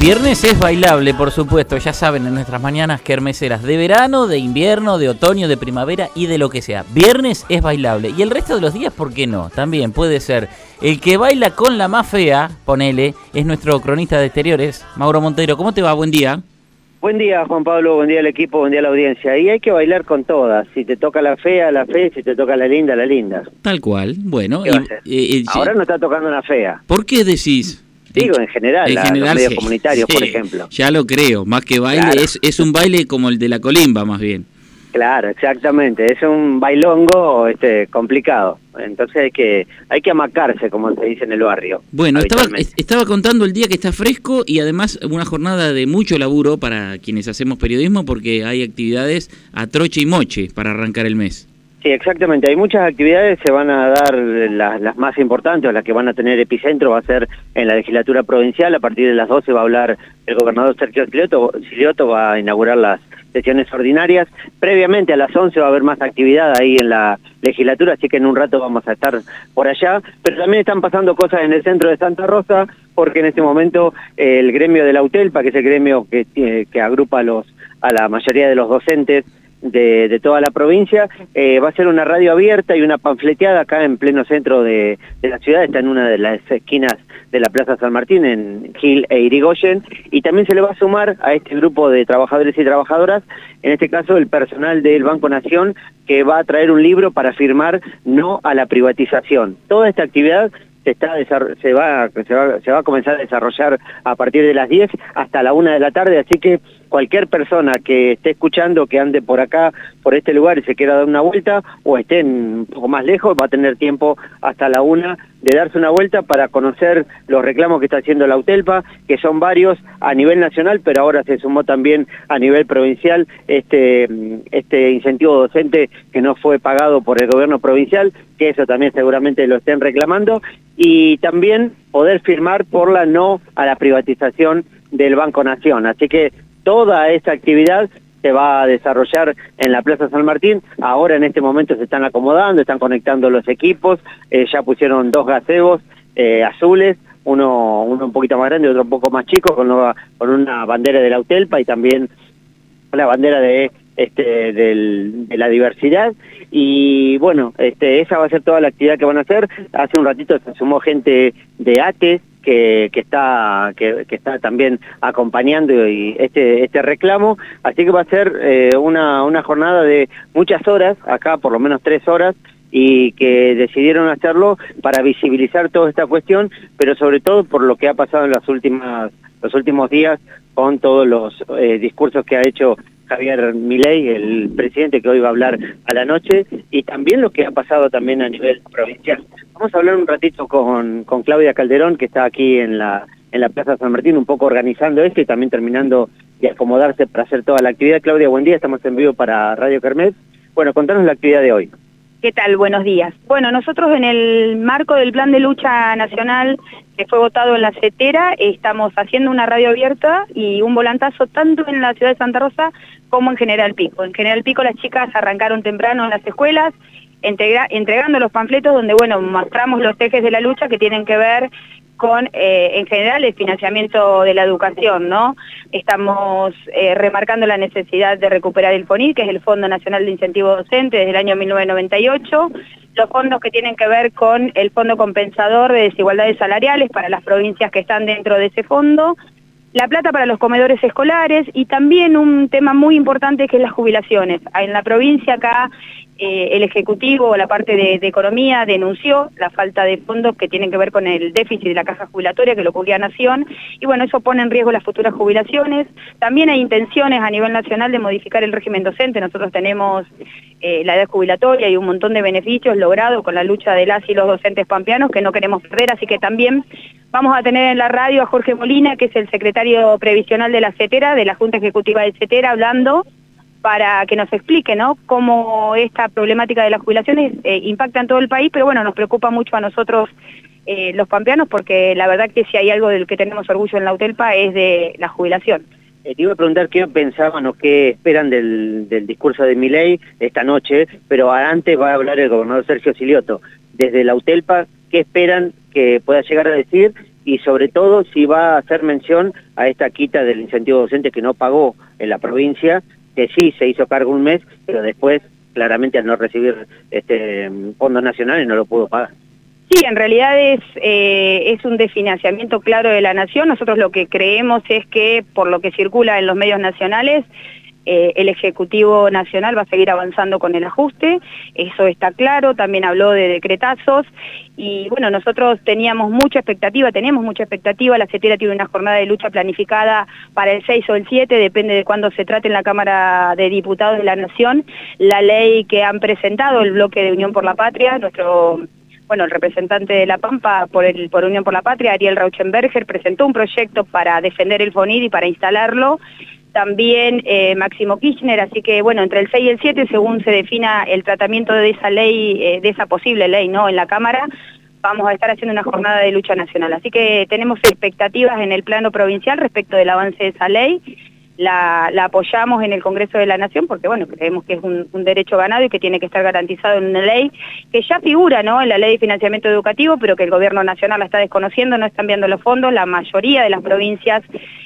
Viernes es bailable, por supuesto, ya saben, en nuestras mañanas kermeseras de verano, de invierno, de otoño, de primavera y de lo que sea. Viernes es bailable. Y el resto de los días, ¿por qué no? También puede ser. El que baila con la más fea, ponele, es nuestro cronista de exteriores, Mauro Montero. ¿Cómo te va? Buen día. Buen día, Juan Pablo, buen día al equipo, buen día a la audiencia. Y hay que bailar con todas. Si te toca la fea, la fea, si te toca la linda, la linda. Tal cual, bueno. ¿Qué va a hacer? Ahora no está tocando una fea. ¿Por qué decís? Digo, en general, En general, los medios sí. comunitarios, por ejemplo. Ya lo creo, más que baile, Claro. es, es un baile como el de la colimba, más bien. Claro, exactamente. Es un bailongo este, complicado. Entonces hay que hay que amacarse, como se dice en el barrio. Bueno, estaba, estaba contando el día que está fresco y además una jornada de mucho laburo para quienes hacemos periodismo porque hay actividades a troche y moche para arrancar el mes. Sí, exactamente. Hay muchas actividades, se van a dar las, las más importantes, o las que van a tener epicentro, va a ser en la legislatura provincial. A partir de las 12 va a hablar el gobernador Sergio Silioto, va a inaugurar las sesiones ordinarias. Previamente a las 11 va a haber más actividad ahí en la legislatura, así que en un rato vamos a estar por allá. Pero también están pasando cosas en el centro de Santa Rosa, porque en este momento eh, el gremio de la UTELPA, que es el gremio que, tiene- que agrupa los, a la mayoría de los docentes de, de toda la provincia. Eh, va a ser una radio abierta y una panfleteada acá en pleno centro de, la ciudad, está en una de las esquinas de la Plaza San Martín, en Gil e Irigoyen, y también se le va a sumar a este grupo de trabajadores y trabajadoras, en este caso el personal del Banco Nación, que va a traer un libro para firmar no a la privatización. Toda esta actividad se está se va, se va se va a comenzar a desarrollar a partir de las 10 hasta la 1 de la tarde, así que cualquier persona que esté escuchando, que ande por acá, por este lugar y se quiera dar una vuelta o esté un poco más lejos, va a tener tiempo hasta la 1 de darse una vuelta para conocer los reclamos que está haciendo la UTELPA, que son varios a nivel nacional, pero ahora se sumó también a nivel provincial este, este incentivo docente que no fue pagado por el gobierno provincial, que eso también seguramente lo estén reclamando, y también poder firmar por la no a la privatización del Banco Nación. Así que toda esta actividad se va a desarrollar en la Plaza San Martín. Ahora en este momento se están acomodando, están conectando los equipos, eh, ya pusieron dos gazebos eh, azules, uno, uno un poquito más grande y otro un poco más chico, con, una- con una bandera de la UTELPA y también la bandera de este del- de la diversidad. Y bueno este esa va a ser toda la actividad que van a hacer. Hace un ratito se sumó gente de ATE que, que está que, está también acompañando y este este reclamo así que va a ser eh, una una jornada de muchas horas acá por lo menos tres horas y que decidieron hacerlo para visibilizar toda esta cuestión, pero sobre todo por lo que ha pasado en las últimas los últimos días con todos los eh, discursos que ha hecho Javier Milei, el presidente que hoy va a hablar a la noche, y también lo que ha pasado también a nivel provincial. Vamos a hablar un ratito con, Claudia Calderón, que está aquí en la, en la Plaza San Martín, un poco organizando esto y también terminando de acomodarse para hacer toda la actividad. Claudia, buen día, estamos en vivo para Radio Kermés. Bueno, contanos la actividad de hoy. ¿Qué tal? Buenos días. Bueno, nosotros en el marco del Plan de Lucha Nacional que fue votado en la CETERA, estamos haciendo una radio abierta y un volantazo tanto en la ciudad de Santa Rosa como en General Pico. En General Pico las chicas arrancaron temprano en las escuelas, entrega- entregando los panfletos donde, bueno, mostramos los ejes de la lucha que tienen que ver con, eh, en general, el financiamiento de la educación, ¿no? Estamos eh, remarcando la necesidad de recuperar el FONID, que es el Fondo Nacional de Incentivo Docente desde el año 1998, los fondos que tienen que ver con el Fondo Compensador de Desigualdades Salariales para las provincias que están dentro de ese fondo, la plata para los comedores escolares y también un tema muy importante que es las jubilaciones. En la provincia acá eh, el Ejecutivo o la parte de, de Economía denunció la falta de fondos que tienen que ver con el déficit de la caja jubilatoria que lo cubría Nación y bueno, eso pone en riesgo las futuras jubilaciones. También hay intenciones a nivel nacional de modificar el régimen docente. Nosotros tenemos eh, la edad jubilatoria y un montón de beneficios logrados con la lucha de las y los docentes pampeanos que no queremos perder, así que también vamos a tener en la radio a Jorge Molina, que es el secretario previsional de la CETERA, de la Junta Ejecutiva de CETERA, hablando para que nos explique ¿no? cómo esta problemática de las jubilaciones eh, impacta en todo el país, pero bueno, nos preocupa mucho a nosotros eh, los pampeanos porque la verdad que si hay algo del que tenemos orgullo en la UTELPA es de la jubilación. Eh, te iba a preguntar qué pensaban o qué esperan del, del discurso de Milei esta noche, pero antes va a hablar el gobernador Sergio Silioto. Desde la UTELPA, ¿qué esperan que pueda llegar a decir y sobre todo si va a hacer mención a esta quita del incentivo docente que no pagó en la provincia, que sí se hizo cargo un mes, pero después claramente al no recibir este fondos nacionales no lo pudo pagar. Sí, en realidad es, eh, es un desfinanciamiento claro de la nación. Nosotros lo que creemos es que, por lo que circula en los medios nacionales, eh, el Ejecutivo Nacional va a seguir avanzando con el ajuste, eso está claro, también habló de decretazos. Y bueno, nosotros teníamos mucha expectativa, tenemos mucha expectativa, la CETERA tiene una jornada de lucha planificada para el 6 o el 7, depende de cuándo se trate en la Cámara de Diputados de la Nación, la ley que han presentado el bloque de Unión por la Patria, nuestro bueno, el representante de La Pampa por, Unión por la Patria, Ariel Rauchenberger, presentó un proyecto para defender el FONID y para instalarlo también eh, Máximo Kirchner, así que bueno, entre el 6 y el 7, según se defina el tratamiento de esa ley, eh, de esa posible ley, ¿no?, en la Cámara, vamos a estar haciendo una jornada de lucha nacional. Así que tenemos expectativas en el plano provincial respecto del avance de esa ley la, apoyamos en el Congreso de la Nación porque, bueno, creemos que es un, derecho ganado y que tiene que estar garantizado en una ley que ya figura, ¿no?, en la Ley de Financiamiento Educativo, pero que el Gobierno Nacional la está desconociendo, no están viendo los fondos, la mayoría de las provincias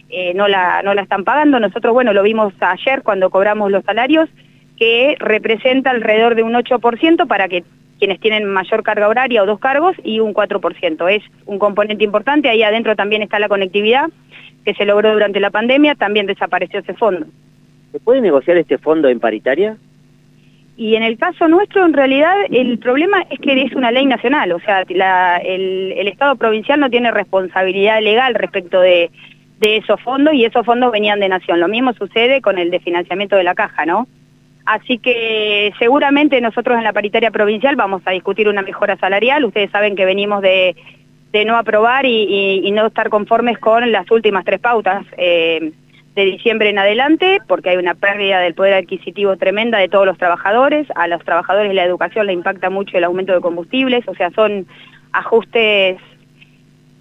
eh, no, la, no la están pagando. Nosotros, bueno, lo vimos ayer cuando cobramos los salarios, que representa alrededor de un 8% para que quienes tienen mayor carga horaria o dos cargos y un 4%. Es un componente importante, ahí adentro también está la conectividad que se logró durante la pandemia, también desapareció ese fondo. ¿Se puede negociar este fondo en paritaria? Y en el caso nuestro, en realidad, el problema es que es una ley nacional, o sea, el, Estado provincial no tiene responsabilidad legal respecto de, de esos fondos y esos fondos venían de nación. Lo mismo sucede con el de financiamiento de la caja, ¿no? Así que seguramente nosotros en la paritaria provincial vamos a discutir una mejora salarial. Ustedes saben que venimos de de no aprobar y, no estar conformes con las últimas tres pautas eh, de diciembre en adelante, porque hay una pérdida del poder adquisitivo tremenda de todos los trabajadores, a los trabajadores la educación le impacta mucho el aumento de combustibles, o sea, son ajustes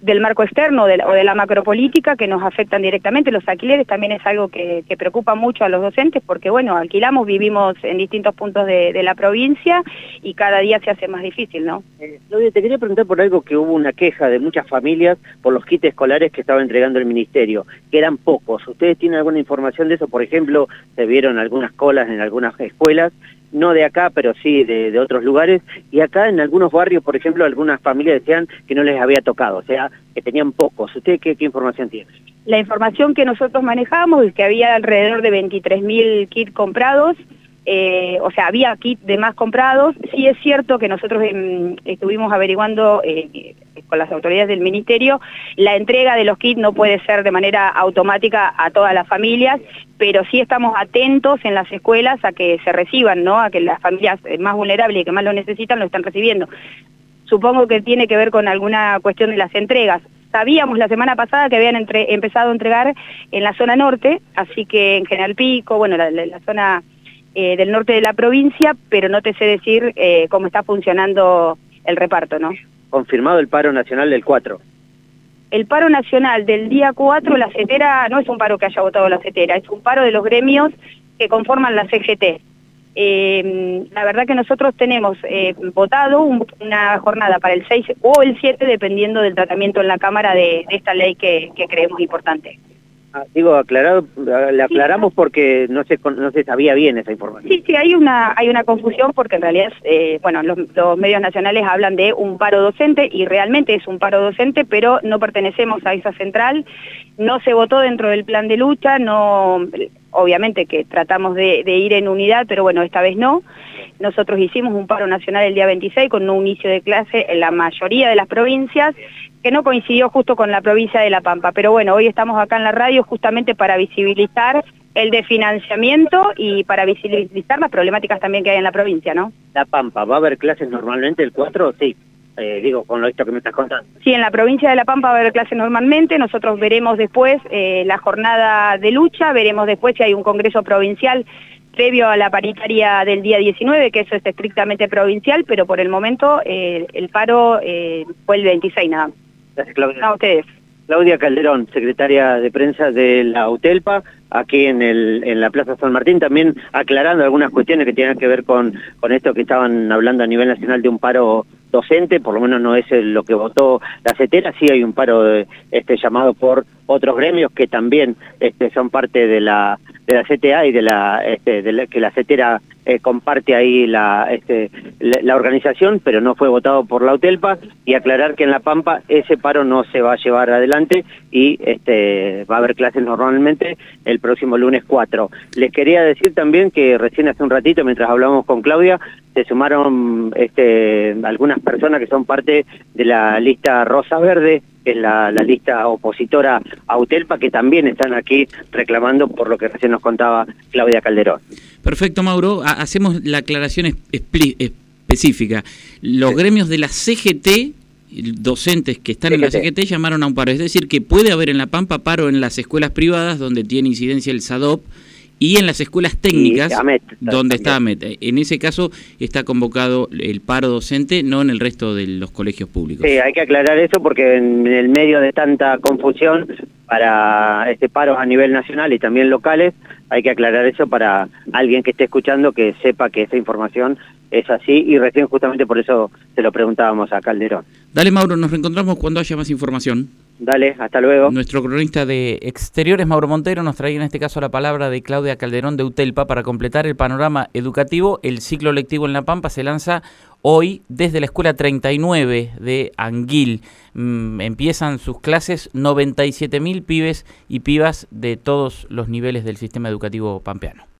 del marco externo o de la macropolítica que nos afectan directamente. Los alquileres también es algo que, preocupa mucho a los docentes porque, bueno, alquilamos, vivimos en distintos puntos de, la provincia y cada día se hace más difícil, ¿no? Eh, te quería preguntar por algo que hubo una queja de muchas familias por los kits escolares que estaba entregando el Ministerio, que eran pocos. ¿Ustedes tienen alguna información de eso? Por ejemplo, se vieron algunas colas en algunas escuelas no de acá, pero sí de, otros lugares, y acá en algunos barrios, por ejemplo, algunas familias decían que no les había tocado, o sea, que tenían pocos. ¿Usted qué, información tiene? La información que nosotros manejamos es que había alrededor de 23.000 kits comprados, eh, o sea, había kits de más comprados. Sí es cierto que nosotros em, estuvimos averiguando eh, con las autoridades del ministerio, la entrega de los kits no puede ser de manera automática a todas las familias, pero sí estamos atentos en las escuelas a que se reciban, ¿no? A que las familias más vulnerables y que más lo necesitan lo están recibiendo. Supongo que tiene que ver con alguna cuestión de las entregas. Sabíamos la semana pasada que habían empezado a entregar en la zona norte, así que en General Pico, bueno, la, zona eh, del norte de la provincia, pero no te sé decir eh, cómo está funcionando el reparto, ¿no? confirmado el paro nacional del 4. El paro nacional del día 4, la CETERA, no es un paro que haya votado la CETERA, es un paro de los gremios que conforman la CGT. Eh, la verdad que nosotros tenemos eh, votado una jornada para el 6 o el 7, dependiendo del tratamiento en la Cámara de, esta ley que creemos importante. Ah, digo, aclarado, le aclaramos porque no se, no se sabía bien esa información. Sí, sí, hay una, hay una confusión porque en realidad, eh, bueno, los, medios nacionales hablan de un paro docente y realmente es un paro docente, pero no pertenecemos a esa central, no se votó dentro del plan de lucha, no, obviamente que tratamos de ir en unidad, pero bueno, esta vez no. Nosotros hicimos un paro nacional el día 26 con un inicio de clase en la mayoría de las provincias que no coincidió justo con la provincia de La Pampa. Pero bueno, hoy estamos acá en la radio justamente para visibilizar el de financiamiento y para visibilizar las problemáticas también que hay en la provincia, ¿no? La Pampa, ¿va a haber clases normalmente el 4? Sí. Eh, digo, con lo esto que me estás contando. Sí, en la provincia de La Pampa va a haber clases normalmente, nosotros veremos después eh, la jornada de lucha, veremos después si hay un congreso provincial previo a la paritaria del día 19, que eso es estrictamente provincial, pero por el momento eh, el paro fue el 26 nada más. Claudia. ustedes. Claudia Calderón, secretaria de prensa de la UTELPA, aquí en, el, en la Plaza San Martín, también aclarando algunas cuestiones que tienen que ver con, con esto que estaban hablando a nivel nacional de un paro docente, por lo menos no es lo que votó la CETERA, sí hay un paro este, llamado por otros gremios que también este, son parte de la de la CTA y de la, este, de que la CETERA eh, comparte ahí la, este, la, organización, pero no fue votado por la UTELPA, y aclarar que en La Pampa ese paro no se va a llevar adelante y este, va a haber clases normalmente el próximo lunes 4. Les quería decir también que recién hace un ratito, mientras hablamos con Claudia, se sumaron este, algunas personas que son parte de la lista Rosa Verde, que es la, lista opositora a UTELPA, que también están aquí reclamando por lo que recién nos contaba Claudia Calderón. Perfecto, Mauro. Hacemos la aclaración específica. Los gremios de la CGT docentes que están en la CGT llamaron a un paro. Es decir, que puede haber en La Pampa paro en las escuelas privadas donde tiene incidencia el SADOP y en las escuelas técnicas donde está AMET. En ese caso está convocado el paro docente, no en el resto de los colegios públicos. Sí, hay que aclarar eso porque en el medio de tanta confusión para este paro a nivel nacional y también locales, hay que aclarar eso para alguien que esté escuchando que sepa que esa información es así y recién justamente por eso se lo preguntábamos a Calderón. Dale Mauro, nos reencontramos cuando haya más información. Dale, hasta luego. Nuestro cronista de Exteriores, Mauro Montero, nos trae en este caso la palabra de Claudia Calderón de Utelpa para completar el panorama educativo. El ciclo lectivo en La Pampa se lanza hoy desde la Escuela 39 de Anguil. Mm, empiezan sus clases 97.000 pibes y pibas de todos los niveles del sistema educativo pampeano.